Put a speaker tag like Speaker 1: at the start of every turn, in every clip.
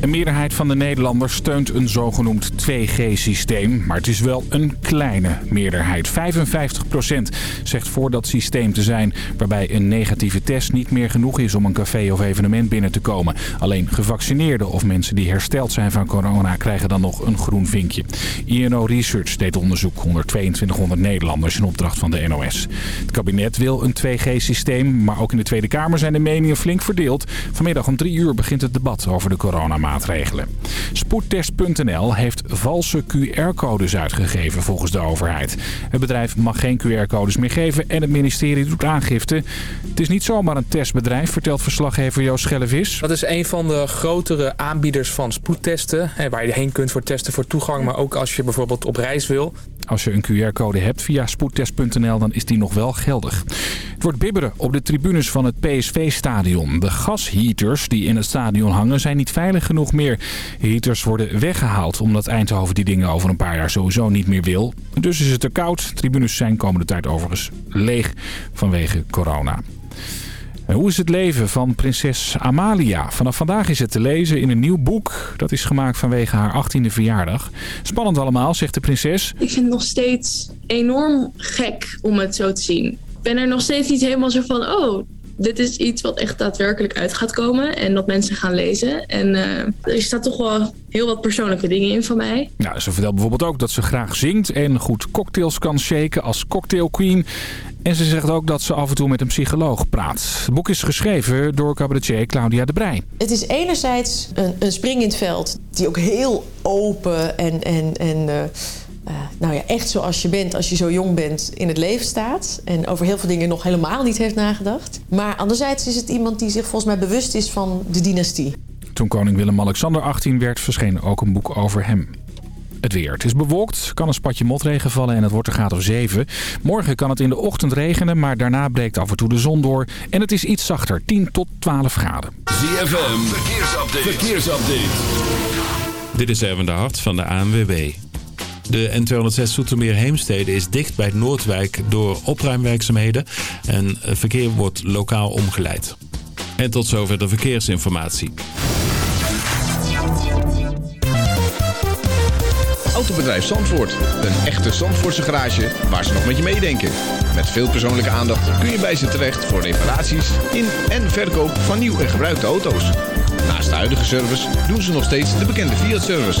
Speaker 1: Een meerderheid van de Nederlanders steunt een zogenoemd 2G-systeem. Maar het is wel een kleine meerderheid. 55% zegt voor dat systeem te zijn... waarbij een negatieve test niet meer genoeg is om een café of evenement binnen te komen. Alleen gevaccineerden of mensen die hersteld zijn van corona... krijgen dan nog een groen vinkje. INO Research deed onderzoek onder 2200 Nederlanders in opdracht van de NOS. Het kabinet wil een 2G-systeem, maar ook in de Tweede Kamer zijn de meningen flink verdeeld. Vanmiddag om drie uur begint het debat over de coronamaatregelen maatregelen. Spoedtest.nl heeft valse QR-codes uitgegeven volgens de overheid. Het bedrijf mag geen QR-codes meer geven en het ministerie doet aangifte. Het is niet zomaar een testbedrijf, vertelt verslaggever Joost Schellevis.
Speaker 2: Dat is een van de grotere aanbieders van spoedtesten. Waar je heen kunt voor testen voor toegang, maar ook als je bijvoorbeeld op reis wil.
Speaker 1: Als je een QR-code hebt via spoedtest.nl, dan is die nog wel geldig. Het wordt bibberen op de tribunes van het PSV-stadion. De gasheaters die in het stadion hangen zijn niet veilig genoeg meer. Heaters worden weggehaald omdat Eindhoven die dingen over een paar jaar sowieso niet meer wil. Dus is het te koud. Tribunes zijn komende tijd overigens leeg vanwege corona. hoe is het leven van prinses Amalia? Vanaf vandaag is het te lezen in een nieuw boek. Dat is gemaakt vanwege haar 18e verjaardag. Spannend allemaal, zegt de prinses.
Speaker 3: Ik vind het nog steeds enorm gek om het zo te zien. Ik ben er nog steeds niet helemaal zo van... oh, dit is iets wat echt daadwerkelijk uit gaat komen en dat mensen gaan lezen. En uh, er staat toch wel heel wat persoonlijke dingen in van mij.
Speaker 1: Ja, ze vertelt bijvoorbeeld ook dat ze graag zingt en goed cocktails kan shaken als cocktail queen. En ze zegt ook dat ze af en toe met een psycholoog praat. Het boek is geschreven door cabaretier Claudia de Brij.
Speaker 4: Het is enerzijds een, een spring in het veld die ook heel open en, en, en uh, uh, nou ja, echt zoals je bent als je zo jong bent in het leven staat. En over heel veel dingen nog helemaal niet heeft nagedacht. Maar anderzijds is het iemand die zich volgens mij bewust is van de dynastie.
Speaker 1: Toen koning Willem-Alexander 18 werd, verscheen ook een boek over hem. Het weer. Het is bewolkt, kan een spatje motregen vallen en het wordt een graad of 7. Morgen kan het in de ochtend regenen, maar daarna breekt af en toe de zon door. En het is iets zachter, 10 tot 12 graden.
Speaker 5: ZFM, verkeersupdate. verkeersupdate.
Speaker 6: Dit is even de hart van de ANWB. De N206 Soetermeer Heemstede is dicht bij Noordwijk door opruimwerkzaamheden en verkeer wordt lokaal omgeleid. En tot zover de verkeersinformatie.
Speaker 7: Autobedrijf Zandvoort. Een echte Zandvoortse garage waar ze nog met je meedenken. Met veel persoonlijke aandacht kun je bij ze terecht voor reparaties in en verkoop van nieuw en gebruikte auto's. Naast de huidige service doen ze nog steeds de bekende Fiat-service.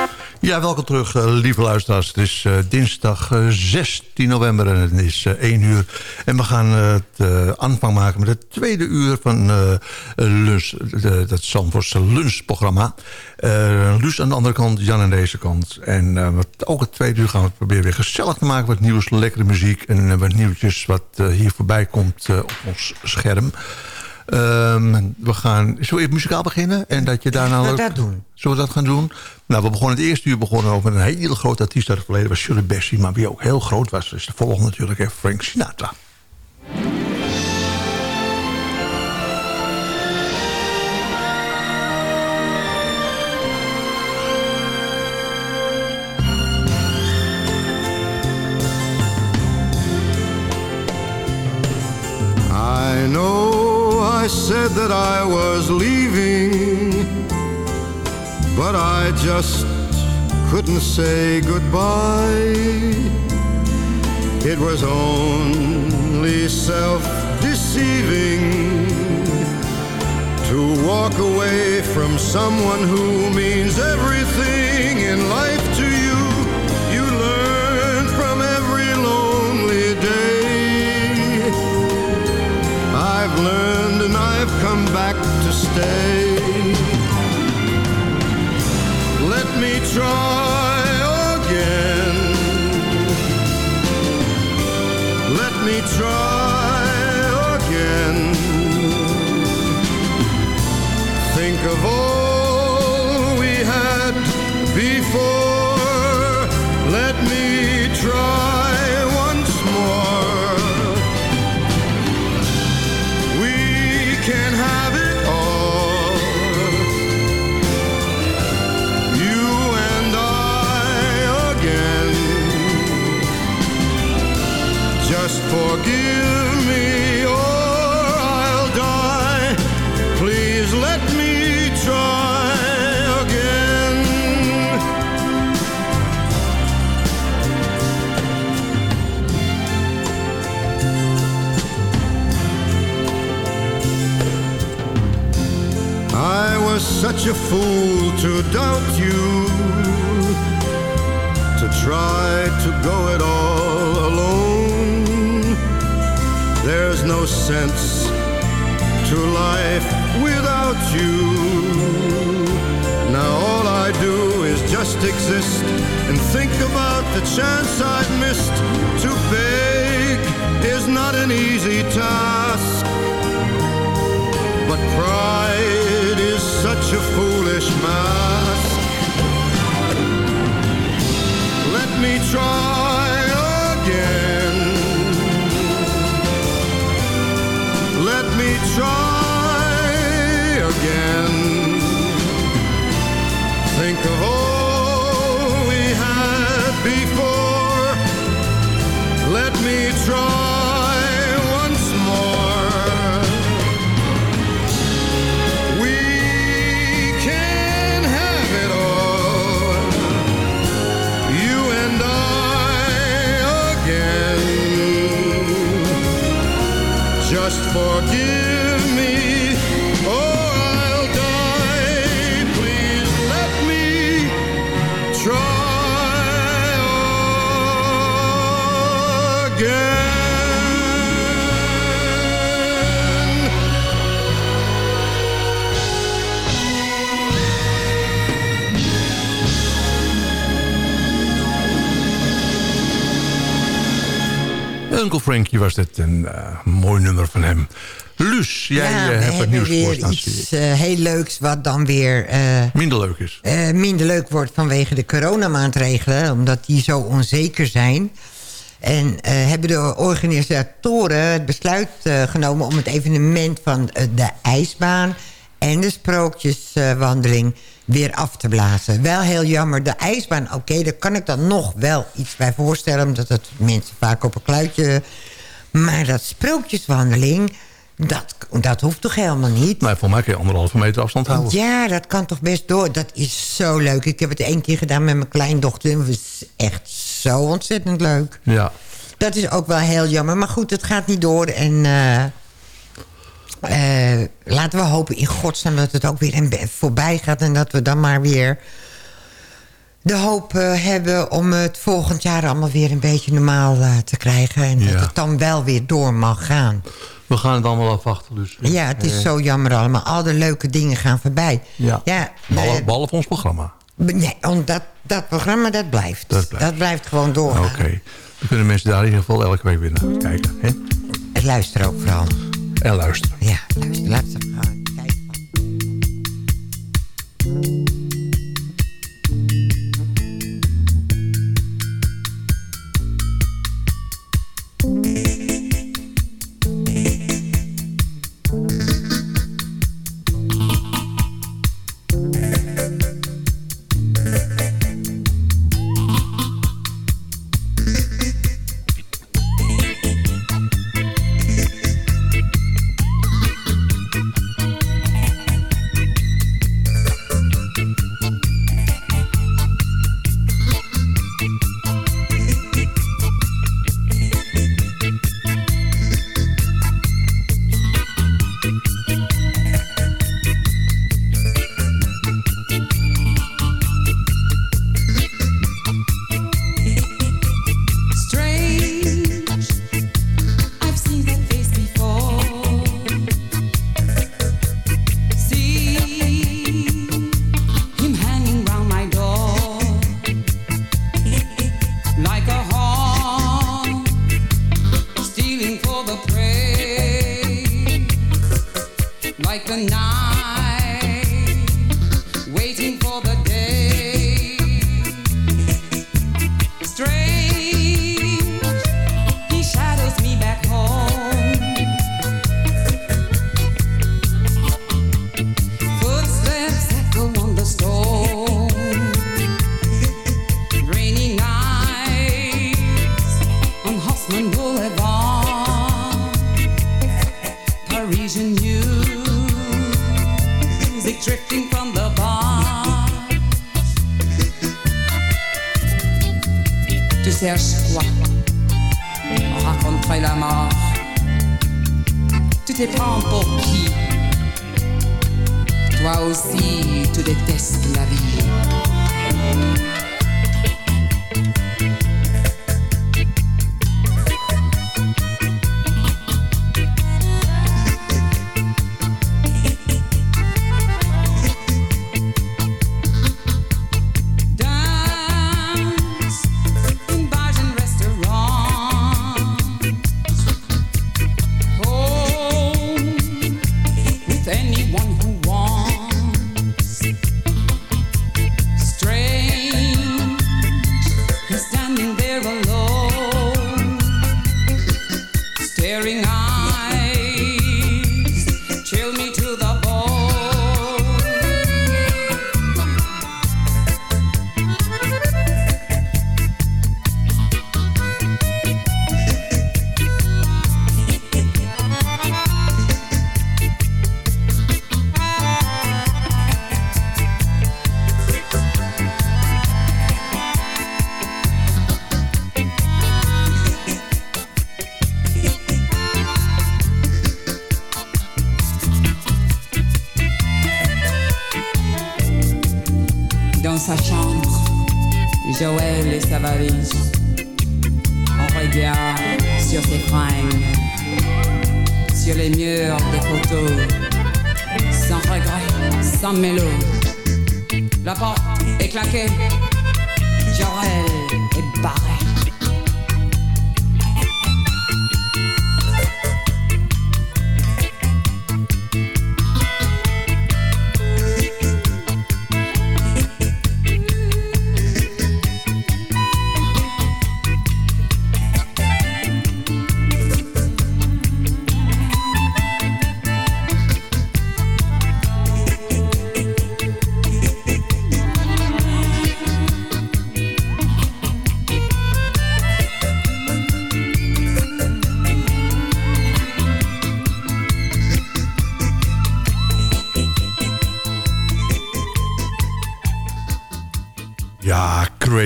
Speaker 8: Ja, welkom terug, uh, lieve luisteraars. Het is uh, dinsdag uh, 16 november en het is 1 uur. En we gaan het aanvang maken met het tweede uur van lunch, het Zandvoortse lunchprogramma. Luus aan de andere kant, Jan aan deze kant. En wat, ook het tweede uur gaan we het proberen weer gezellig te maken... wat nieuws, lekkere muziek en wat nieuwtjes wat hier voorbij komt op ons scherm. Um, we gaan... Zullen we even muzikaal beginnen? En dat je daarna...
Speaker 9: Nou, dat doen.
Speaker 8: Zullen we dat gaan doen? Nou, we begonnen het eerste uur begonnen over een hele grote artiest uit het verleden. was Shirley Bassey, maar wie ook heel groot was. is de volgende natuurlijk, hè, Frank Sinatra.
Speaker 10: I said that I was leaving, but I just couldn't say goodbye. It was only self deceiving to walk away from someone who means everything in life to you. You learn from every lonely day. I've learned and I've come back to stay. Let me try again. Let me try again. Think of all
Speaker 8: Uncle Frankie was dit, een eh, mooi nummer van hem. Luus, jij
Speaker 9: ja,
Speaker 8: eh, hebt het nieuws voor
Speaker 9: weer
Speaker 8: ik.
Speaker 9: iets eh, heel leuks wat dan weer...
Speaker 8: Minder leuk is.
Speaker 9: minder leuk wordt vanwege de coronamaatregelen. Omdat die zo onzeker zijn. En hebben de organisatoren het besluit genomen... om het evenement van de ijsbaan en de sprookjeswandeling weer af te blazen. Wel heel jammer. De ijsbaan, oké, daar kan ik dan nog wel iets bij voorstellen... omdat het mensen vaak op een kluitje... Maar dat sprookjeswandeling, dat, dat hoeft toch helemaal niet?
Speaker 8: Maar voor mij kun je anderhalve meter afstand houden.
Speaker 9: Ja, dat kan toch best door. Dat is zo leuk. Ik heb het één keer gedaan met mijn kleindochter. En het was echt zo ontzettend leuk.
Speaker 8: Ja.
Speaker 9: Dat is ook wel heel jammer. Maar goed, het gaat niet door. En eh, eh, laten we hopen in godsnaam dat het ook weer voorbij gaat. En dat we dan maar weer de hoop eh, hebben om het volgend jaar allemaal weer een beetje normaal eh, te krijgen. En
Speaker 8: Ja.
Speaker 9: dat het dan wel weer door mag gaan.
Speaker 8: We gaan het allemaal afwachten. Dus,
Speaker 9: Ja, het is zo jammer allemaal. Al de leuke dingen gaan voorbij.
Speaker 8: Ja.
Speaker 9: ja
Speaker 8: Behalve,
Speaker 9: eh,
Speaker 8: ons programma.
Speaker 9: Nee, want dat, dat programma dat blijft.
Speaker 8: Dat blijft.
Speaker 9: gewoon doorgaan.
Speaker 8: Oké. Dan kunnen mensen daar in ieder geval elke week weer naar kijken. Hè?
Speaker 9: En luister ook vooral.
Speaker 8: En luisteren.
Speaker 9: Ja, luister. luister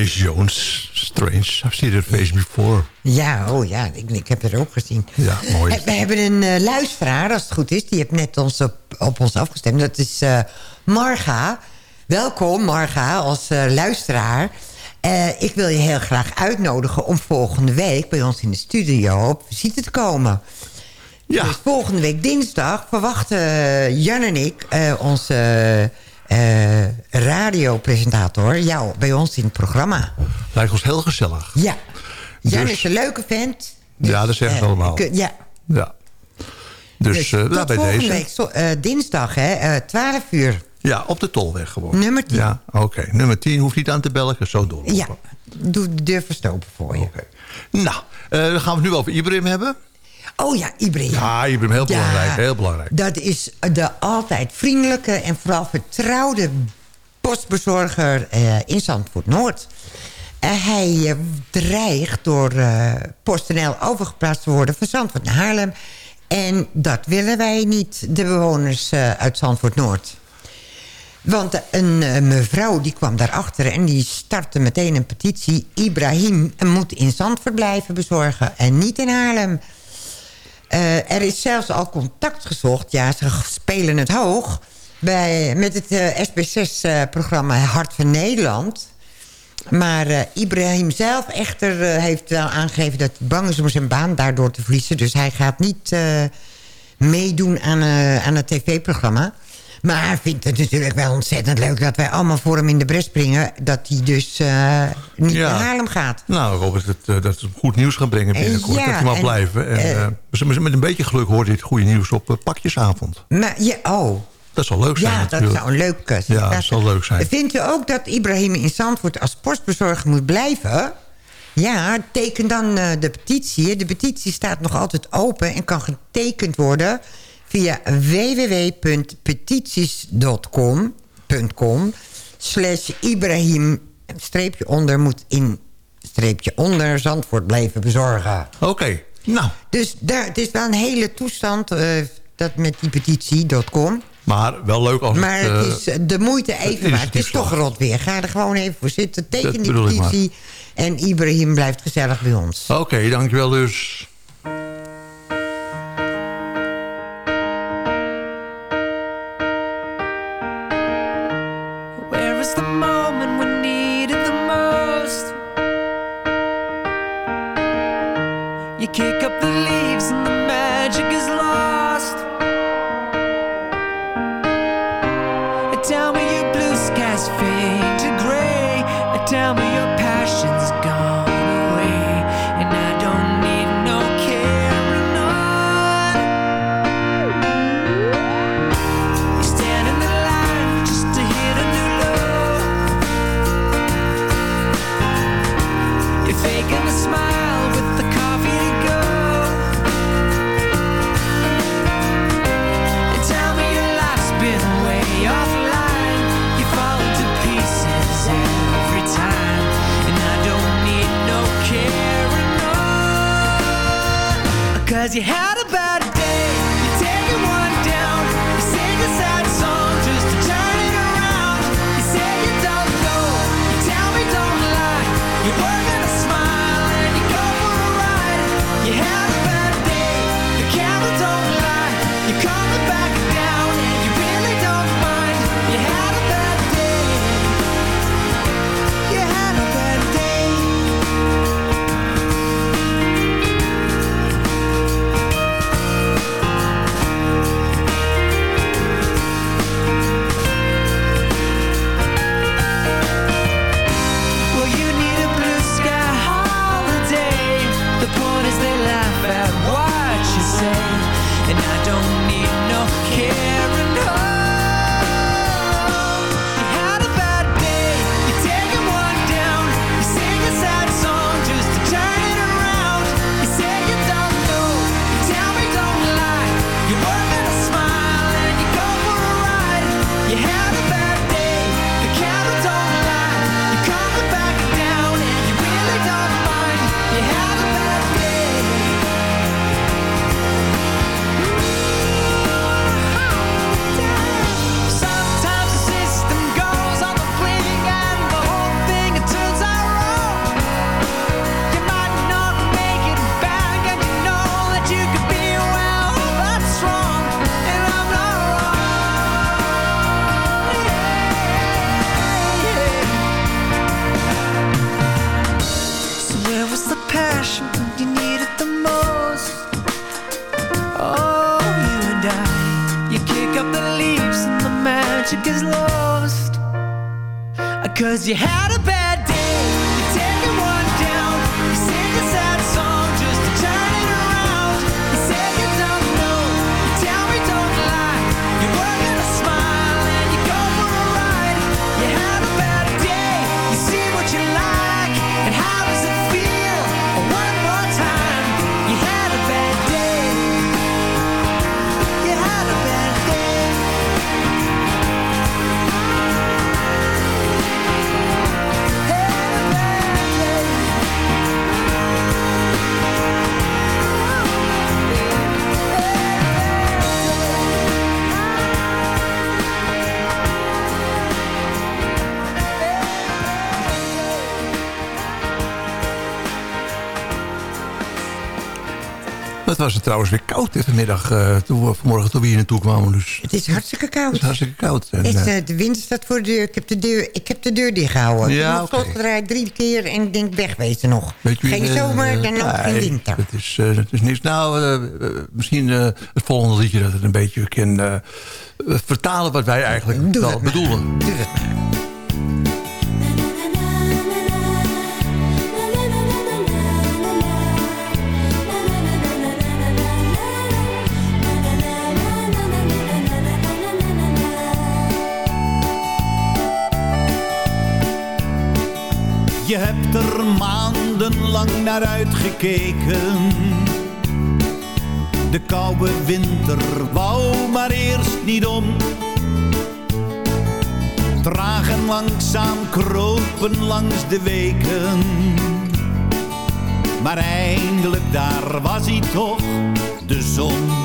Speaker 8: Grace Jones. Strange. I've seen her face before.
Speaker 9: Ja, oh ja, ik, ik heb het ook gezien.
Speaker 8: Ja, mooi.
Speaker 9: We hebben een eh, luisteraar, als het goed is. Die heeft net ons op, op ons afgestemd. Dat is eh, Marga. Welkom, Marga, als eh, luisteraar. Ik wil je heel graag uitnodigen om volgende week... bij ons in de studio op visite te komen.
Speaker 8: Ja.
Speaker 9: Dus volgende week dinsdag verwachten Jan en ik... onze eh, radiopresentator jou bij ons in het programma.
Speaker 8: Lijkt ons heel gezellig.
Speaker 9: Ja. Jan
Speaker 8: Dus-
Speaker 9: is een leuke vent.
Speaker 8: ja, dat zeggen ze
Speaker 9: Eh,
Speaker 8: allemaal.
Speaker 9: Ja,
Speaker 8: Ja. Dus,
Speaker 9: dus
Speaker 8: nou, bij
Speaker 9: volgende
Speaker 8: deze.
Speaker 9: week, zo- eh, dinsdag, hè, eh, 12 uur.
Speaker 8: Ja, op de tolweg gewoon.
Speaker 9: Nummer 10.
Speaker 8: Ja, oké. Nummer 10 hoeft niet aan te ga Zo door.
Speaker 9: Ja, doe de deur verstopen voor je.
Speaker 8: Nou, dan gaan we het nu over Ibrahim hebben.
Speaker 9: Oh ja, Ibrahim.
Speaker 8: Ja, Ibrahim, heel
Speaker 9: Ja.
Speaker 8: belangrijk. Heel belangrijk.
Speaker 9: Dat is de altijd vriendelijke en vooral vertrouwde postbezorger eh, in Zandvoort Noord. Eh, hij eh, dreigt door eh PostNL overgeplaatst te worden van Zandvoort naar Haarlem. En dat willen wij niet, de bewoners uit Zandvoort Noord. Want een mevrouw die kwam daarachter en die startte meteen een petitie. Ibrahim moet in Zandvoort blijven bezorgen en niet in Haarlem. Eh, er is zelfs al contact gezocht. Ja, ze spelen het hoog. Bij, met het eh, SB6-programma Hart van Nederland. Maar eh, Ibrahim zelf echter eh, heeft wel aangegeven... dat hij bang is om zijn baan daardoor te verliezen. Dus hij gaat niet eh, meedoen aan, eh, aan het tv-programma. Maar hij vindt het natuurlijk wel ontzettend leuk... dat wij allemaal voor hem in de bres springen. Dat hij dus eh, niet
Speaker 8: Ja.
Speaker 9: naar Haarlem gaat.
Speaker 8: Nou, hoop dat het, eh, dat het goed nieuws gaat brengen binnenkort.
Speaker 9: Ja,
Speaker 8: dat hij mag
Speaker 9: en,
Speaker 8: blijven. En,
Speaker 9: eh,
Speaker 8: eh, met- een beetje geluk hoort hij het goede nieuws op eh, pakjesavond.
Speaker 9: Maar, ja, oh,
Speaker 8: Dat zal leuk zijn
Speaker 9: ja, dat
Speaker 8: natuurlijk.
Speaker 9: zou een leuk eh,
Speaker 8: Ja, dat zal leuk zijn.
Speaker 9: Vindt u ook dat Ibrahim in Zandvoort als postbezorger moet blijven? Ja, teken dan eh, de petitie. De petitie staat nog altijd open en kan getekend worden via www.petities.com.com. Slash Ibrahim. Streepje onder moet in Streepje onder Zandvoort blijven bezorgen.
Speaker 8: Oké, nou.
Speaker 9: Dus daar, het is wel een hele toestand eh, dat met die petitie.com.
Speaker 8: Maar wel leuk als
Speaker 9: maar
Speaker 8: het... Maar
Speaker 9: het is eh, de moeite even Maar Het, is toch rot weer. Ga er gewoon even voor zitten. Teken die petitie. En Ibrahim blijft gezellig bij ons.
Speaker 8: Oké, dankjewel dus.
Speaker 11: the moment we needed the most. You kick up Cause you had a bad
Speaker 8: trouwens weer koud dit middag. Uh, toen, vanmorgen toen we hier naartoe kwamen. Dus,
Speaker 9: het is hartstikke koud.
Speaker 8: Het is hartstikke koud. Eh,
Speaker 9: eh, de wind staat voor de deur. Ik heb de deur, ik heb de deur dichtgehouden.
Speaker 8: Ja,
Speaker 9: ik heb okay. gedraaid drie keer en ik denk wegwezen nog.
Speaker 8: Weet je,
Speaker 9: geen zomer, dan ook geen winter.
Speaker 8: Het is, het is niks. Nou, misschien het volgende liedje dat het een beetje kan vertalen wat wij eigenlijk wel bedoelen.
Speaker 12: Je hebt er maandenlang naar uitgekeken. De koude winter wou maar eerst niet om. Traag en langzaam kropen langs de weken. Maar eindelijk daar was hij toch, de zon.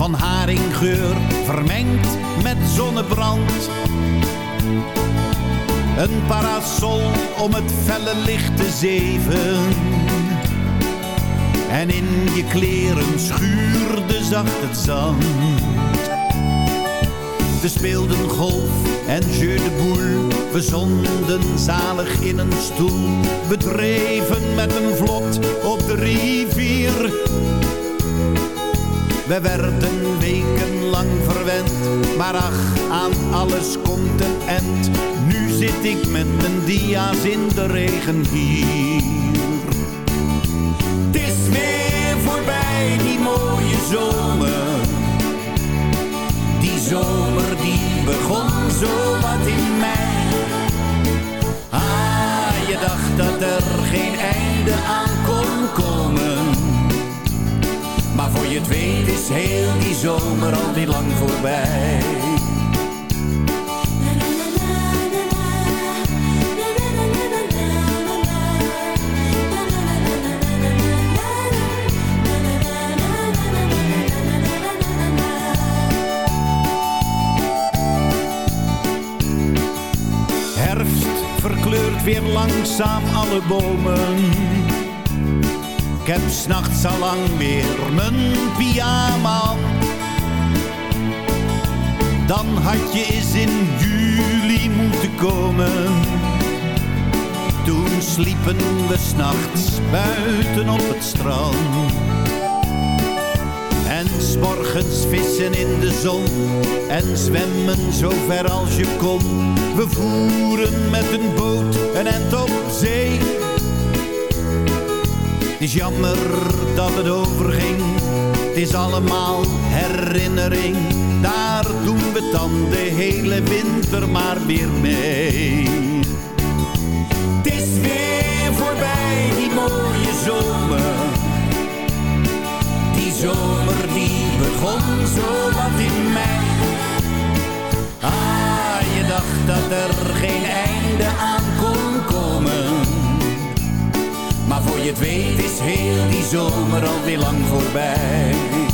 Speaker 12: Van haringgeur vermengd met zonnebrand. Een parasol om het felle licht te zeven. En in je kleren schuurde zacht het zand. We speelden golf en jeu de boule. We zonden zalig in een stoel. We dreven met een vlot op de rivier. We werden wekenlang verwend. Maar ach, aan alles komt een end. Nu zit ik met mijn dia's in de regen hier. Zomer al die lang voorbij. Herfst verkleurt weer langzaam alle bomen. Ik heb s'nachts al lang weer mijn pyjama. Dan had je eens in juli moeten komen. Toen sliepen we s'nachts buiten op het strand. En s'morgens vissen in de zon en zwemmen zo ver als je kon. We voeren met een boot een end op zee. Het is jammer dat het overging, het is allemaal herinnering. Doen we dan de hele winter maar weer mee. Het is weer voorbij, die mooie zomer. Die zomer die begon zo wat in mei. Ah, je dacht dat er geen einde aan kon komen. Maar voor je het weet is heel die zomer alweer lang voorbij.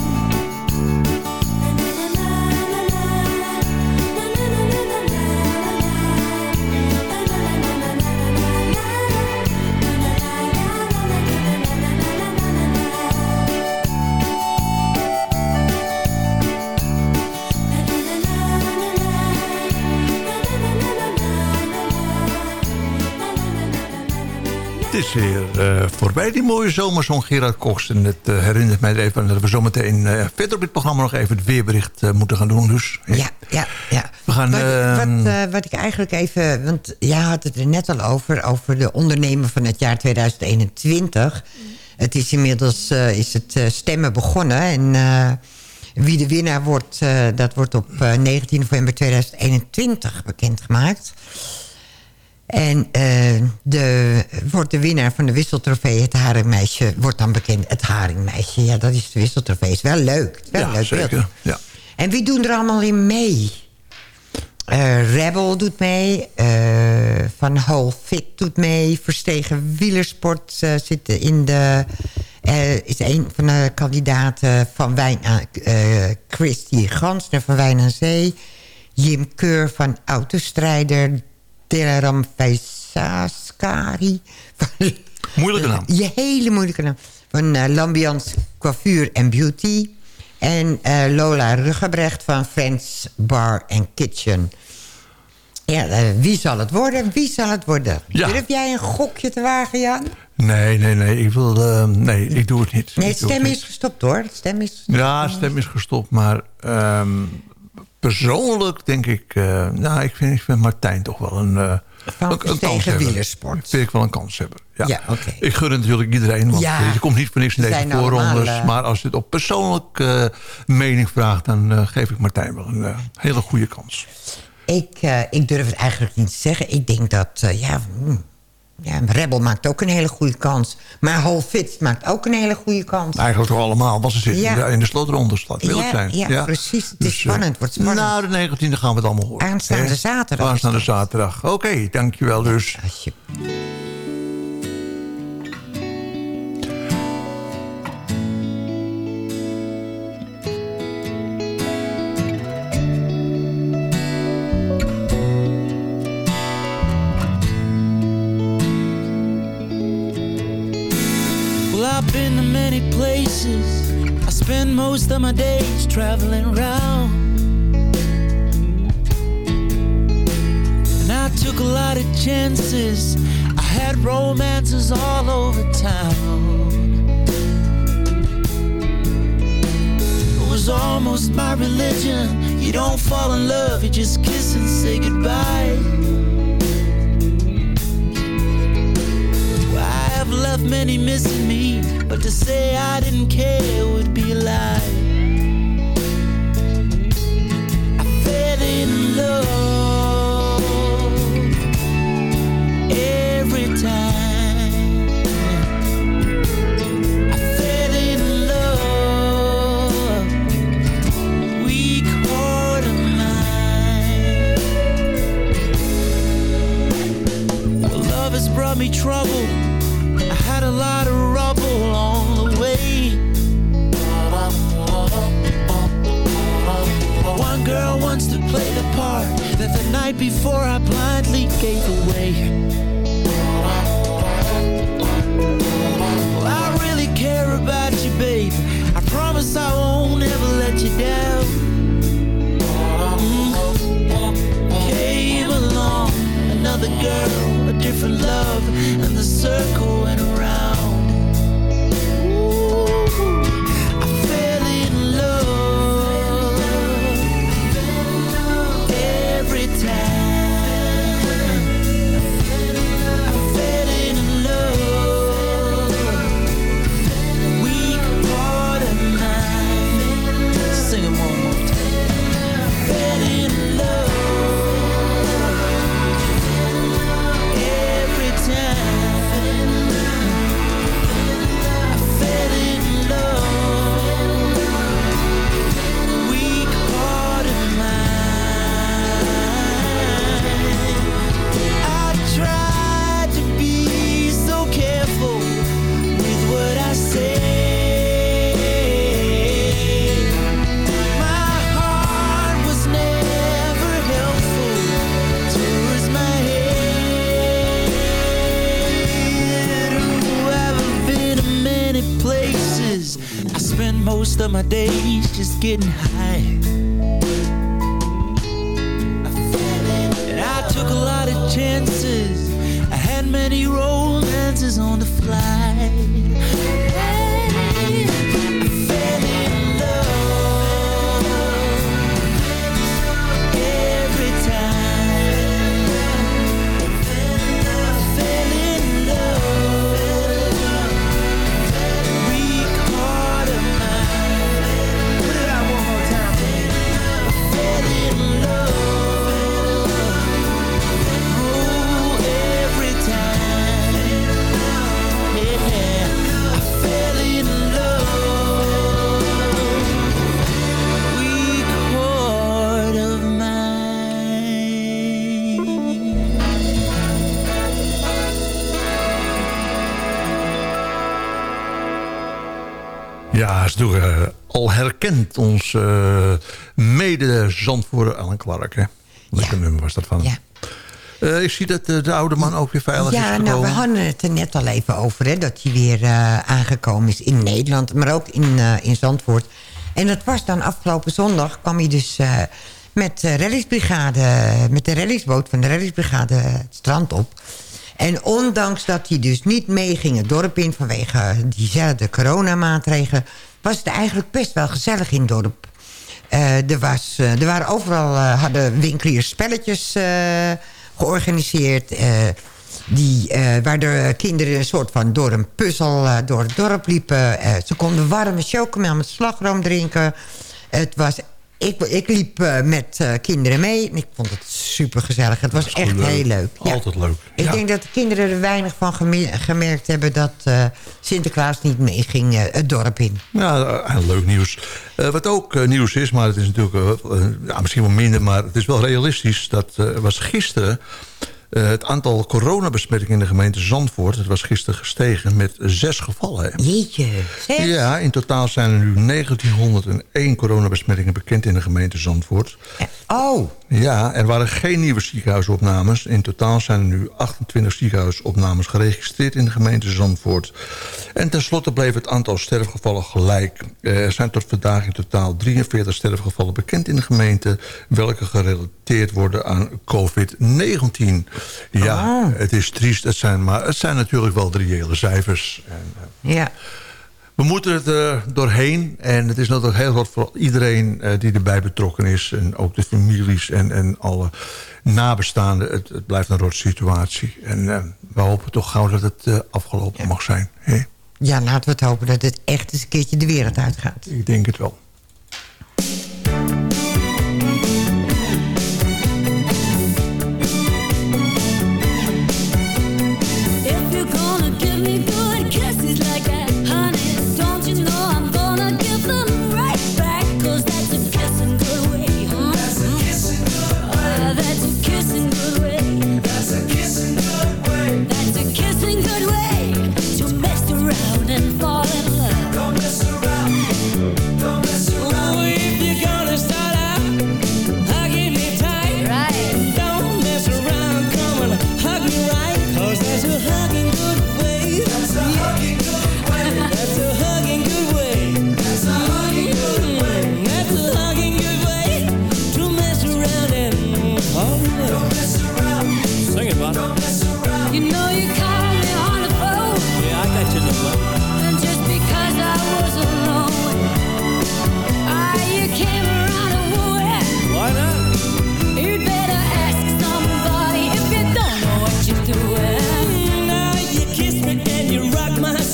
Speaker 8: Weer eh, voorbij, die mooie zomerzon Gerard Koks. En het eh, herinnert mij even dat we zometeen eh, verder op dit programma nog even het weerbericht moeten gaan doen. Dus,
Speaker 9: Ja, ja, ja.
Speaker 8: We gaan,
Speaker 9: wat, wat, wat ik eigenlijk even... Want jij had het er net al over... over de ondernemer van het jaar 2021. Het is inmiddels is het stemmen begonnen. En wie de winnaar wordt... dat wordt op eh, 19 november 2021 bekendgemaakt. En eh, de, wordt de winnaar van de wisseltrofee, het haringmeisje, wordt dan bekend. Het haringmeisje, ja, dat is de wisseltrofee. Is wel leuk. Is wel
Speaker 8: Ja,
Speaker 9: leuk
Speaker 8: zeker,
Speaker 9: beeld.
Speaker 8: ja.
Speaker 9: En wie doen er allemaal in mee? Eh, Rebel doet mee. eh, van Whole Fit doet mee. Verstegen Wielersport zit in de... is een van de kandidaten van Wijn aan... Christy Gansner van Wijn aan Zee. Jim Keur van Autostrijder. Delaram Vaisaskari.
Speaker 8: Moeilijke naam.
Speaker 9: Je hele moeilijke naam. Van eh, Lambiance Coiffure and Beauty. En eh, Lola Ruggebrecht van Friends Bar and Kitchen. Ja, eh, wie zal het worden? Wie zal het worden?
Speaker 8: Ja.
Speaker 9: Durf jij een gokje te wagen, Jan?
Speaker 8: Nee, nee, nee. Ik wil... eh, nee, ik doe het niet.
Speaker 9: Nee, het stem is gestopt hoor. Het stem is...
Speaker 8: Ja, stem is gestopt. Maar ehm, persoonlijk denk ik... eh, nou, ik vind, ik vind Martijn toch wel een,
Speaker 9: Van
Speaker 8: een, een kans hebben.
Speaker 9: wielersport.
Speaker 8: Vind ik wel een kans hebben. Ja. Ik gun het natuurlijk iedereen. Want
Speaker 9: Ja.
Speaker 8: je komt niet voor niks in deze
Speaker 9: allemaal,
Speaker 8: voorrondes.
Speaker 9: eh,
Speaker 8: Maar als je het op persoonlijke eh, mening vraagt... dan geef ik Martijn wel een hele goede kans.
Speaker 9: Ik, ik durf het eigenlijk niet te zeggen. Ik denk dat, ja, hmm, ja, Rebel maakt ook een hele goede kans. Maar Holfit maakt ook een hele goede kans.
Speaker 8: Eigenlijk toch allemaal, want ze zitten
Speaker 9: Ja.
Speaker 8: in de- in de slotrondes. Laat wil
Speaker 9: Ja,
Speaker 8: het zijn.
Speaker 9: ja, precies. Het is
Speaker 8: eh,
Speaker 9: spannend, wordt spannend.
Speaker 8: Nou, de 19e gaan we het allemaal horen.
Speaker 9: Aanstaande
Speaker 8: Hè?
Speaker 9: zaterdag
Speaker 8: Aanstaande zaterdag. Oké, dankjewel dus.
Speaker 11: Places. I spend most of my days traveling around. And I took a lot of chances. I had romances all over town. It was almost my religion. You don't fall in love, you just kiss and say goodbye. Left many missing me, but to say I didn't care would be a lie. I fell in love every time. Brought me trouble. Play the part that the night before I blindly gave away. Well, I really care about you, babe. I promise I won't ever let you down. Mm. Came along another girl, a different love, and the circle went around. Most of my days just getting high. And I took a lot of chances. I had many romances on the fly.
Speaker 8: Ons eh mede-zandvoerder Alan Clark. Hè? Welke nummer was dat van hem? Eh, ik zie dat eh, de oude man ook weer veilig is
Speaker 9: Ja,
Speaker 8: gekomen.
Speaker 9: nou, we hadden het er net al even over, hè, dat hij weer aangekomen is in Nederland, maar ook in, in Zandvoort. En dat was dan afgelopen zondag, kwam hij dus met, de reddingsbrigade, met de reddingsboot van de reddingsbrigade het strand op. En ondanks dat hij dus niet meeging het dorp in... vanwege diezelfde coronamaatregelen... was het eigenlijk best wel gezellig in het dorp. Eh, er, was, eh, er waren overal eh, hadden winkeliers spelletjes georganiseerd... die, waar de kinderen een soort van door een puzzel door het dorp liepen. Ze konden warme chocomel met slagroom drinken. Het was, ik, ik liep eh, met eh, kinderen mee en ik vond het super gezellig. Het was echt heel leuk. Ja.
Speaker 8: Altijd leuk.
Speaker 9: Ik
Speaker 8: Ja.
Speaker 9: denk dat de kinderen er weinig van geme- gemerkt hebben... dat eh, Sinterklaas niet meeging eh, het dorp in.
Speaker 8: Ja, leuk nieuws. Wat ook nieuws is, maar het is natuurlijk ja, misschien wel minder... maar het is wel realistisch. Dat was gisteren eh, het aantal coronabesmettingen in de gemeente Zandvoort... het was gisteren gestegen met zes gevallen.
Speaker 9: Jeetje, zes?
Speaker 8: Ja, in totaal zijn er nu 1901 coronabesmettingen bekend in de gemeente Zandvoort.
Speaker 9: Oh.
Speaker 8: Ja, er waren geen nieuwe ziekenhuisopnames. In totaal zijn er nu 28 ziekenhuisopnames geregistreerd in de gemeente Zandvoort. En tenslotte bleef het aantal sterfgevallen gelijk. Er zijn tot vandaag in totaal 43 sterfgevallen bekend in de gemeente... welke gerelateerd worden aan COVID-19. Ja, het is triest, het zijn, maar het zijn natuurlijk wel de reële cijfers. En, eh,
Speaker 9: Ja.
Speaker 8: we moeten het er doorheen. En het is natuurlijk heel wat voor iedereen eh, die erbij betrokken is. En ook de families en, en alle nabestaanden. Het, het blijft een rot situatie. En eh, we hopen toch gauw dat het eh, afgelopen mag zijn.
Speaker 9: ja, laten we het hopen dat het echt eens een keertje de wereld uitgaat.
Speaker 8: Ik denk het wel.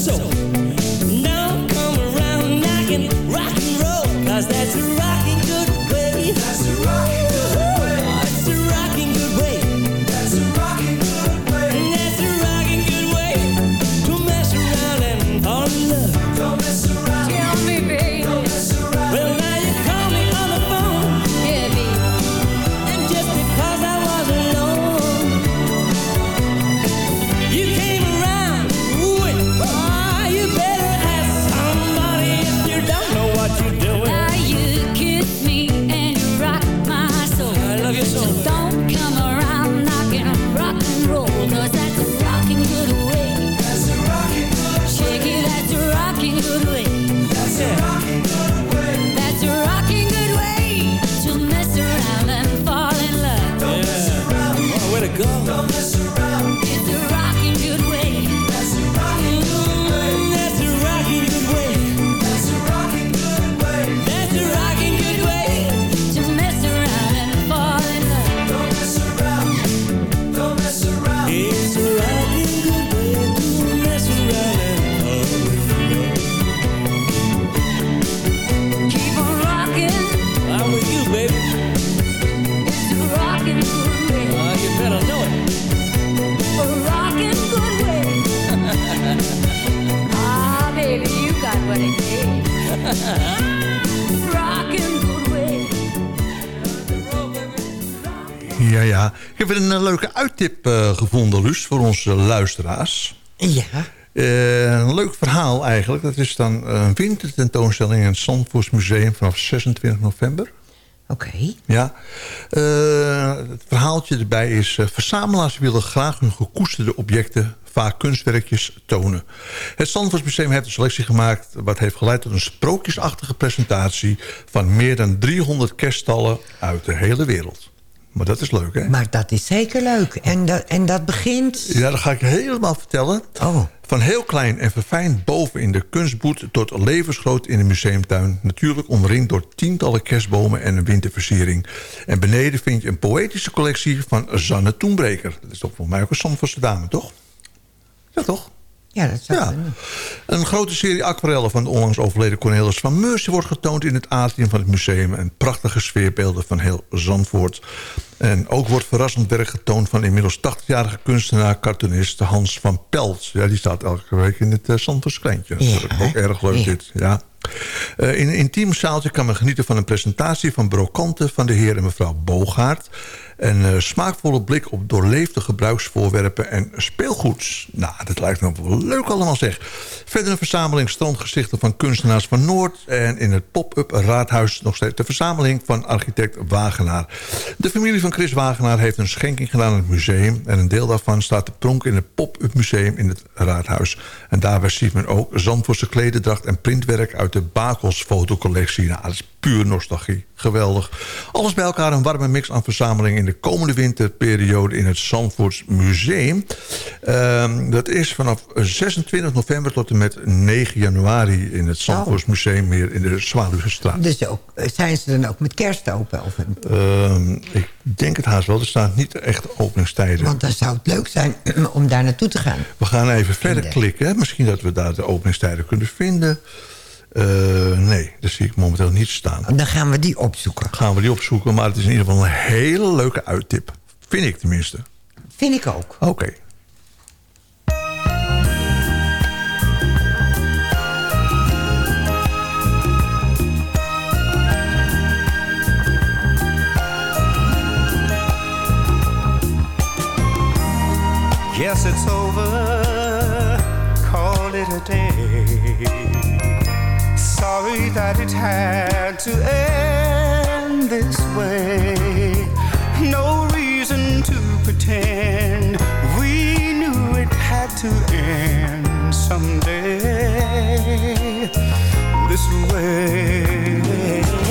Speaker 13: So.
Speaker 8: Ja. Ik heb weer een eh, leuke uittip eh, gevonden, Luus, voor onze luisteraars.
Speaker 9: Ja.
Speaker 8: Eh, een leuk verhaal eigenlijk. Dat is dan een wintertentoonstelling in het Zandvoorts Museum vanaf 26 november.
Speaker 9: Oké.
Speaker 8: Ja. Het verhaaltje erbij is... verzamelaars willen graag hun gekoesterde objecten... vaak kunstwerkjes tonen. Het Zandvoortsmuseum heeft een selectie gemaakt... wat heeft geleid tot een sprookjesachtige presentatie... van meer dan 300 kerststallen uit de hele wereld. Maar dat is leuk, hè?
Speaker 9: Maar dat is zeker leuk. En dat, en dat begint...
Speaker 8: Ja, dat ga ik helemaal vertellen.
Speaker 9: Oh.
Speaker 8: Van heel klein en verfijnd boven in de kunstboet... tot levensgroot in de museumtuin. Natuurlijk omringd door tientallen kerstbomen en een winterversiering. En beneden vind je een poëtische collectie van Zanne Toenbreker. Dat is toch volgens mij ook een Zandvoortse dame, toch? Ja, toch?
Speaker 9: Ja, dat zou
Speaker 8: Ja. Een grote serie aquarellen van de onlangs overleden Cornelis van Meursje... wordt getoond in het atrium van het museum... en prachtige sfeerbeelden van heel Zandvoort. En ook wordt verrassend werk getoond... van inmiddels 80-jarige kunstenaar, cartoonist Hans van Pelt. Ja, die staat elke week in het uh, Zandvoorts kleintje.
Speaker 9: Ja,
Speaker 8: Dat is ook erg leuk
Speaker 9: ja.
Speaker 8: dit, ja. Eh, in een intiem zaaltje kan men genieten van een presentatie... van brokanten van de heer en mevrouw Bogaert... Een eh, smaakvolle blik op doorleefde gebruiksvoorwerpen en speelgoeds. Nou, dat lijkt me wel leuk allemaal zeg. Verder een verzameling strandgezichten van kunstenaars van Noord... en in het pop-up raadhuis nog steeds de verzameling van architect Wagenaar. De familie van Chris Wagenaar heeft een schenking gedaan aan het museum... en een deel daarvan staat te pronk in het pop-up museum in het raadhuis. En daarbij ziet men ook Zandvoortse klededracht en printwerk... uit de Bakels fotocollectie. Nou, dat is puur nostalgie. Geweldig. Alles bij elkaar een warme mix aan verzamelingen... in de komende winterperiode in het Zandvoorts Museum. Ehm, dat is vanaf 26 november tot en met 9 januari... in het Zandvoorts Museum hier in de Zwaluwenstraat.
Speaker 9: Dus ook, zijn ze dan ook met kerst open? Of
Speaker 8: Ehm, ik denk het haast wel. Er staat niet echt openingstijden.
Speaker 9: want dan zou het leuk zijn om daar naartoe te gaan.
Speaker 8: We gaan even verder klikken. Misschien dat we daar de openingstijden kunnen vinden. Eh, nee, dat zie ik momenteel niet staan.
Speaker 9: Dan gaan we die opzoeken.
Speaker 8: Gaan we die opzoeken. Maar het is in ieder geval een hele leuke uittip. Vind ik tenminste.
Speaker 9: Vind ik ook.
Speaker 8: Oké.
Speaker 14: Yes, it's over. That it had to end this way. No reason to pretend we knew it had to end someday. This way.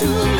Speaker 14: Too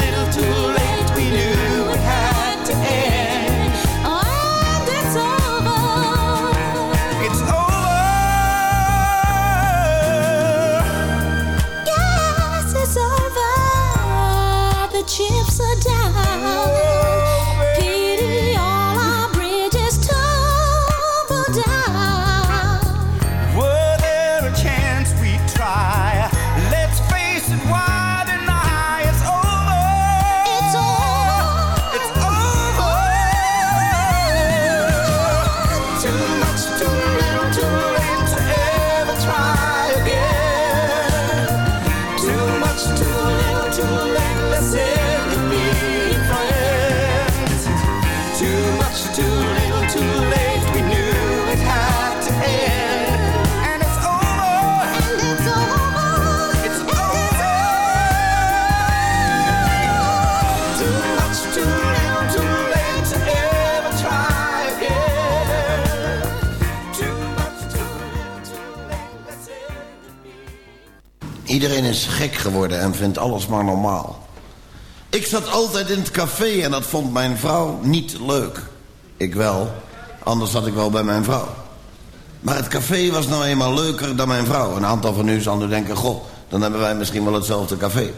Speaker 15: gek geworden en vindt alles maar normaal. Ik zat altijd in het café en dat vond mijn vrouw niet leuk. Ik wel, anders zat ik wel bij mijn vrouw. Maar het café was nou eenmaal leuker dan mijn vrouw. Een aantal van u zal nu denken, goh, dan hebben wij misschien wel hetzelfde café.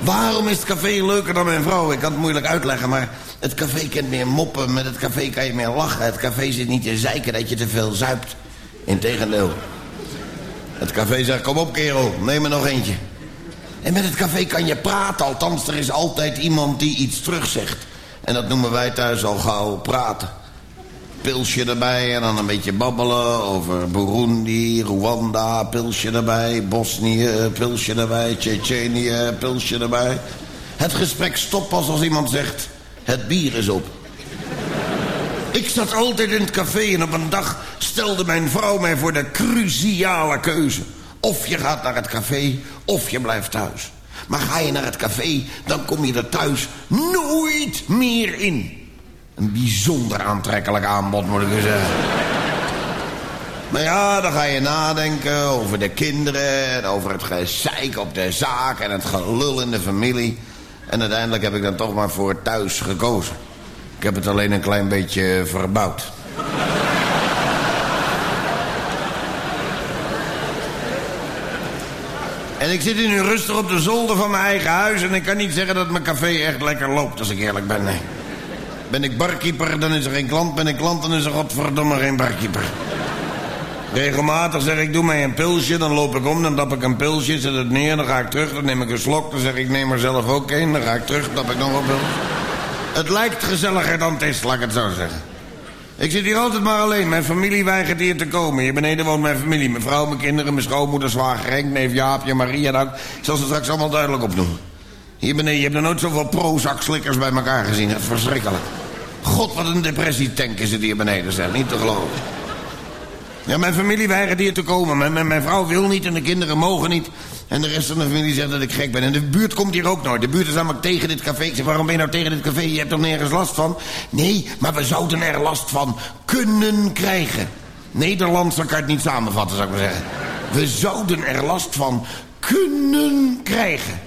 Speaker 15: Waarom is het café leuker dan mijn vrouw? Ik kan het moeilijk uitleggen, maar het café kent meer moppen. Met het café kan je meer lachen. Het café zit niet te zeiken dat je te veel zuipt. Integendeel. Het café zegt, kom op kerel, neem er nog eentje. En met het café kan je praten, althans er is altijd iemand die iets terugzegt. En dat noemen wij thuis al gauw praten. Pilsje erbij en dan een beetje babbelen over Burundi, Rwanda, pilsje erbij, Bosnië, pilsje erbij, Tsjetsjenië, pilsje erbij. Het gesprek stopt pas als iemand zegt, het bier is op. Ik zat altijd in het café en op een dag stelde mijn vrouw mij voor de cruciale keuze. Of je gaat naar het café, of je blijft thuis. Maar ga je naar het café, dan kom je er thuis nooit meer in. Een bijzonder aantrekkelijk aanbod, moet ik u zeggen. Maar ja, dan ga je nadenken over de kinderen... en over het gezeik op de zaak en het gelul in de familie. En uiteindelijk heb ik dan toch maar voor thuis gekozen. Ik heb het alleen een klein beetje verbouwd. En ik zit nu rustig op de zolder van mijn eigen huis... en ik kan niet zeggen dat mijn café echt lekker loopt, als ik eerlijk ben, nee. Ben ik barkeeper, dan is er geen klant. Ben ik klant, dan is er godverdomme geen barkeeper. Regelmatig zeg ik, doe mij een pilsje. Dan loop ik om, dan dap ik een pilsje, zet het neer. Dan ga ik terug, dan neem ik een slok. Dan zeg ik, neem er zelf ook een. Dan ga ik terug, dap ik nog een pilsje. Het lijkt gezelliger dan het is, laat ik het zo zeggen. Ik zit hier altijd maar alleen. Mijn familie weigert hier te komen. Hier beneden woont mijn familie. Mijn vrouw, mijn kinderen, mijn schoonmoeder, zwager Henk, neef Jaapje, Maria. Nou, ik zal ze straks allemaal duidelijk opnoemen. Hier beneden, je hebt nog nooit zoveel Prozac-slikkers bij elkaar gezien. Dat is verschrikkelijk. God, wat een depressietank is het hier beneden, zeg. Niet te geloven. Ja, mijn familie weigert hier te komen. Mijn, mijn, vrouw wil niet en de kinderen mogen niet. En de rest van de familie zegt dat ik gek ben. En de buurt komt hier ook nooit. De buurt is namelijk tegen dit café. Ik zeg, waarom ben je nou tegen dit café? Je hebt er nergens last van? Nee, maar we zouden er last van kunnen krijgen. Nederlands, kan je het niet samenvatten, zou ik maar zeggen. We zouden er last van kunnen krijgen.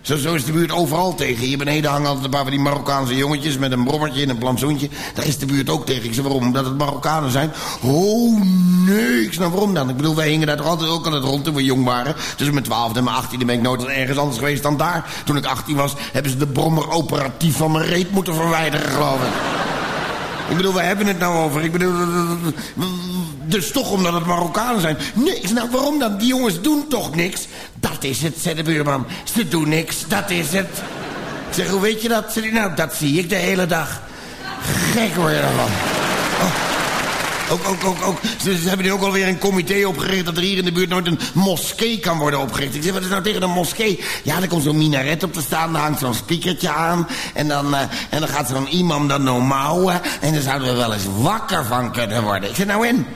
Speaker 15: Zo, zo is de buurt overal tegen. Hier beneden hangen altijd een paar van die Marokkaanse jongetjes... met een brommertje en een plantsoentje. Daar is de buurt ook tegen. Ik zeg, waarom? Omdat het Marokkanen zijn? Oh, nee. Ik snap waarom dan? Ik bedoel, wij hingen daar toch altijd ook altijd rond toen we jong waren. Tussen mijn twaalfde en mijn achttiende ben ik nooit ergens anders geweest dan daar. Toen ik 18 was, hebben ze de brommer operatief van mijn reet moeten verwijderen, geloof ik. Ik bedoel, waar hebben we het nou over? Ik bedoel, dus toch omdat het Marokkanen zijn. Zeg, nou waarom dan? Die jongens doen toch niks? Dat is het, zei de buurman. Ze doen niks, dat is het. Zeg, hoe weet je dat? Nou, dat zie ik de hele dag. Gek word je ervan. Oh. Ook, ook, ook, ook. Ze, ze hebben nu ook alweer een comité opgericht... dat er hier in de buurt nooit een moskee kan worden opgericht. Ik zeg, wat is nou tegen een moskee? Ja, er komt zo'n minaret op te staan, daar hangt zo'n spiekertje aan... en dan, uh, en dan gaat zo'n imam dan mouwen... en dan zouden we wel eens wakker van kunnen worden. Ik zeg, nou in?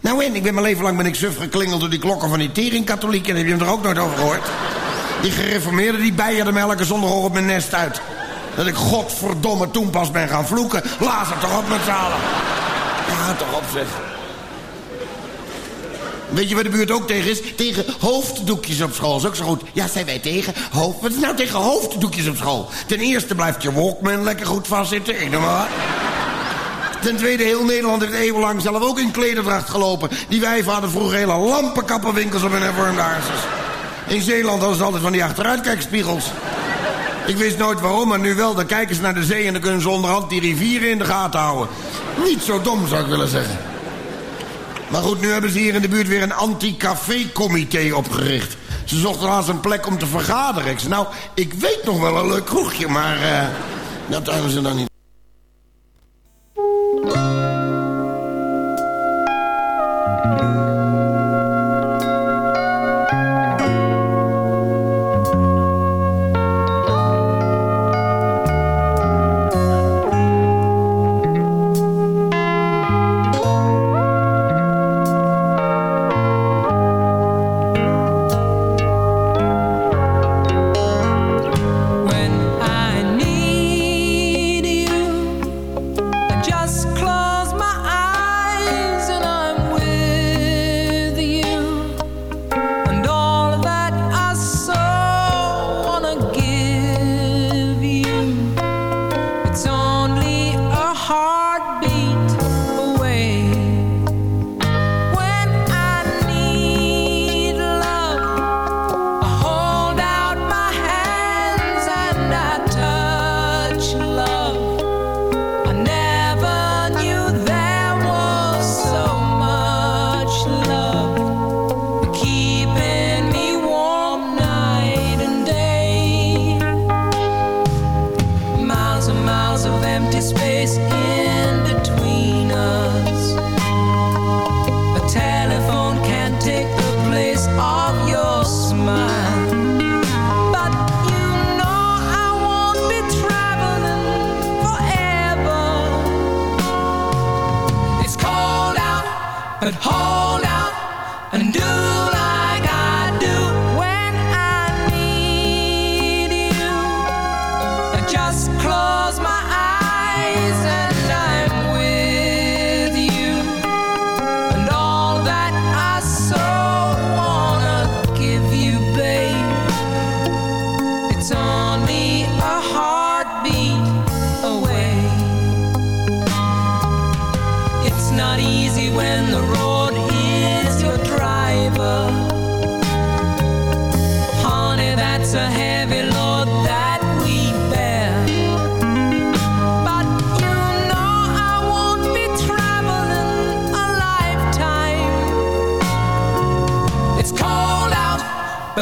Speaker 15: Nou in? Ik ben mijn leven lang ben ik suf geklingeld door die klokken van die teringkatholieken... en heb je hem er ook nooit over gehoord? Die gereformeerden, die bijen me elke zondag op mijn nest uit. Dat ik godverdomme toen pas ben gaan vloeken. Laat het toch op met z'n. Toch op. Weet je waar de buurt ook tegen is? Tegen hoofddoekjes op school. is ook zo goed. Ja, zijn wij tegen hoofd... Wat is nou tegen hoofddoekjes op school? Ten eerste blijft je Walkman lekker goed vastzitten. Ik noem maar. Ten tweede, heel Nederland heeft eeuwenlang zelf ook in klederdracht gelopen. Die wij hadden vroeger hele lampenkappenwinkels op hun hervormde. In Zeeland hadden ze altijd van die achteruitkijkspiegels. Ik wist nooit waarom, maar nu wel. Dan kijken ze naar de zee en dan kunnen ze onderhand die rivieren in de gaten houden. Niet zo dom, zou ik willen zeggen. Maar goed, nu hebben ze hier in de buurt weer een anti-café-comité opgericht. Ze zochten laatst een plek om te vergaderen. Ik zei, nou, ik weet nog wel een leuk kroegje, maar... Uh, dat hebben ze dan niet.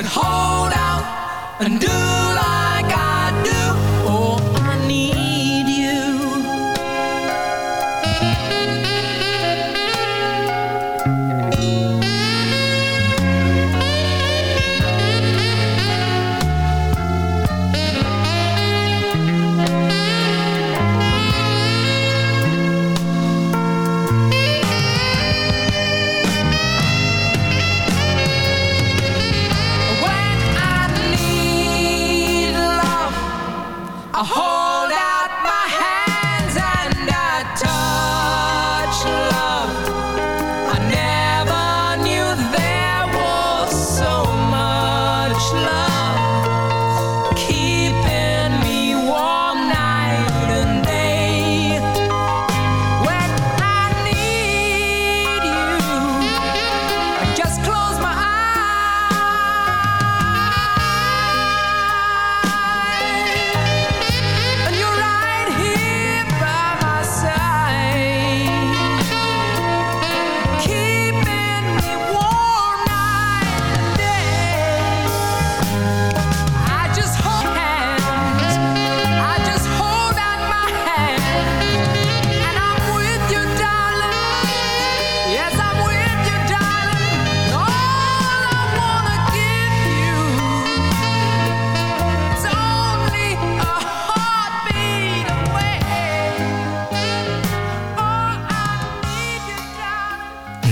Speaker 11: Home.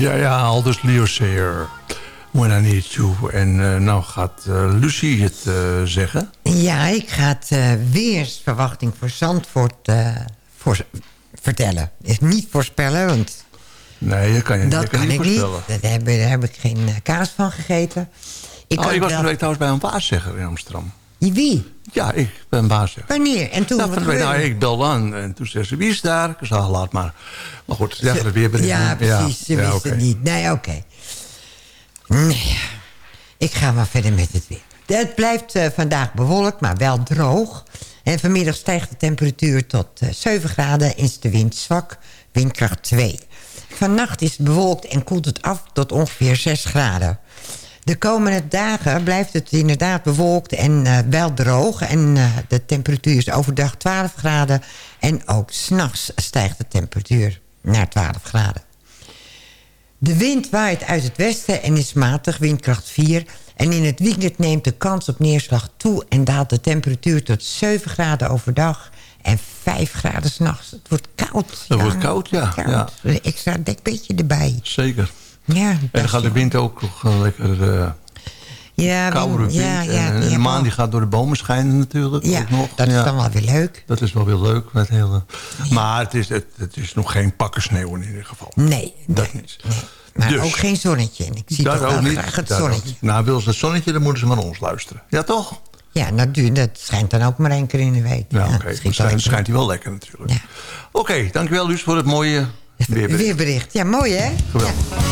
Speaker 8: Ja, ja, Aldous Leo Sayer. When I Need You. En eh, nou gaat eh, Lucie het eh, zeggen.
Speaker 9: Ja, ik ga het weersverwachting voor Zandvoort voor, vertellen. Is niet voorspellen, want
Speaker 8: Nee, dat kan je
Speaker 9: dat
Speaker 8: je kan
Speaker 9: kan ik niet. Daar heb, daar heb ik geen kaas van gegeten. Ik,
Speaker 8: oh, ik was
Speaker 9: wel-
Speaker 8: trouwens bij een waarzegger in Amsterdam.
Speaker 9: Wie?
Speaker 8: Ja, ik ben waarzegger.
Speaker 9: Wanneer? En toen?
Speaker 8: Nou, week, nou, ik belde aan en toen zei ze, wie is daar? Ik zei, ah, laat maar. Maar goed, ze het weer
Speaker 9: Ja, precies. Ze wisten
Speaker 8: oké.
Speaker 9: het niet. Nee, oké. Nee, ik ga maar verder met het weer. Het blijft eh, vandaag bewolkt, maar wel droog. En vanmiddag stijgt de temperatuur tot eh, 7 graden. Is de wind zwak, windkracht 2. Vannacht is het bewolkt en koelt het af tot ongeveer 6 graden. De komende dagen blijft het inderdaad bewolkt en eh, wel droog. En eh, de temperatuur is overdag 12 graden. En ook s'nachts stijgt de temperatuur naar 12 graden. De wind waait uit het westen en is matig, windkracht 4. En in het weekend neemt de kans op neerslag toe... en daalt de temperatuur tot 7 graden overdag en 5 graden s'nachts. Het wordt koud.
Speaker 8: Het wordt koud, ja, ja.
Speaker 9: Een extra dekbedje erbij.
Speaker 8: Zeker.
Speaker 9: Ja,
Speaker 8: En dan gaat de wind ook nog lekker eh
Speaker 9: ja,
Speaker 8: koude wind.
Speaker 9: ja, ja,
Speaker 8: en de maan die gaat door de bomen schijnen natuurlijk.
Speaker 9: Ja,
Speaker 8: ook nog.
Speaker 9: dat is dan wel weer leuk.
Speaker 8: Dat is wel weer leuk. Met hele... Maar het is, het, het is nog geen pakken sneeuw in ieder geval.
Speaker 9: Nee,
Speaker 8: Dat niet.
Speaker 9: maar
Speaker 8: Dus.
Speaker 9: ook geen zonnetje. En ik zie
Speaker 8: Dat
Speaker 9: toch wel
Speaker 8: ook niet.
Speaker 9: graag het
Speaker 8: Dat
Speaker 9: zonnetje.
Speaker 8: Nou, wil ze het zonnetje, dan moeten ze maar naar ons luisteren. Ja, toch?
Speaker 9: Ja, du- dat schijnt dan ook maar één keer in de week.
Speaker 8: Ja, oké.
Speaker 9: dat
Speaker 8: Dan
Speaker 9: schiet
Speaker 8: schijnt,
Speaker 9: wel
Speaker 8: schijnt hij wel lekker natuurlijk. Oké, dankjewel Luus voor het mooie weerbericht.
Speaker 9: Weerbericht. Ja, mooi hè?
Speaker 8: Geweldig.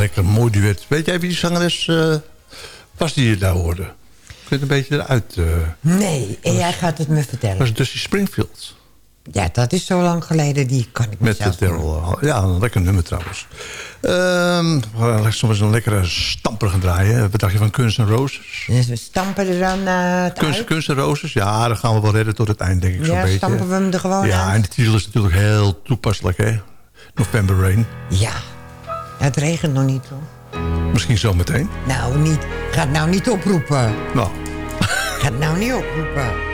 Speaker 8: Lekker mooi duet. Weet jij wie die zangeres eh, was die je daar hoorde? Ik weet een beetje eruit. eh
Speaker 9: Nee, en jij gaat het me
Speaker 8: dat
Speaker 9: vertellen.
Speaker 8: was Dusty Springfield.
Speaker 9: Ja, dat is zo lang geleden, die kan ik
Speaker 8: Met
Speaker 9: mezelf
Speaker 8: de Daryl. Ja, een lekker nummer trouwens. We gaan soms een lekkere stamper gaan draaien. Wat dacht je van Kunst en Roses?
Speaker 9: Dus we stampen er dan eh, het
Speaker 8: Kunst,
Speaker 9: uit.
Speaker 8: kunst en Roses? Ja, dan gaan we wel redden tot het eind, denk ik zo'n
Speaker 9: Ja,
Speaker 8: beetje.
Speaker 9: stampen we hem er gewoon
Speaker 8: Ja,
Speaker 9: uit?
Speaker 8: en de titel is natuurlijk heel toepasselijk, hè? November Rain.
Speaker 9: Ja, het regent nog niet hoor.
Speaker 8: Misschien zometeen.
Speaker 9: Nou, niet. Ga het nou niet oproepen.
Speaker 8: Nou.
Speaker 9: Ga het nou niet oproepen.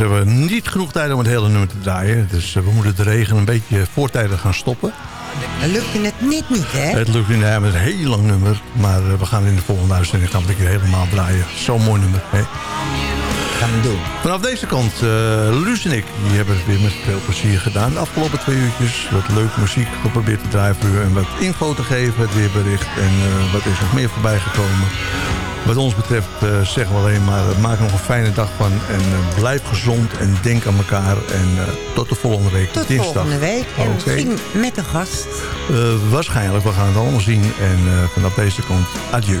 Speaker 8: Helaas hebben we niet genoeg tijd om het hele nummer te draaien. Dus eh, we moeten de regen een beetje voortijdig gaan stoppen.
Speaker 9: Dan lukte het net niet, hè?
Speaker 8: Het lukt niet, nee, met een heel lang nummer. Maar eh, we gaan in de volgende uitzending gaan we het een keer helemaal draaien. Zo'n mooi nummer. Hè?
Speaker 9: Gaan we doen.
Speaker 8: Vanaf deze kant, uh, Luus en ik, die hebben het weer met veel plezier gedaan. De afgelopen twee uurtjes wat leuke muziek geprobeerd te draaien voor u. En wat info te geven, het weerbericht. En uh, wat is nog meer voorbij gekomen. Wat ons betreft uh, zeggen we alleen maar, maak er nog een fijne dag van. En blijf gezond en denk aan elkaar. En tot de volgende week,
Speaker 9: tot
Speaker 8: dinsdag.
Speaker 9: volgende week. En misschien met een gast.
Speaker 8: waarschijnlijk, we gaan het allemaal zien. En vanaf deze kant, adieu.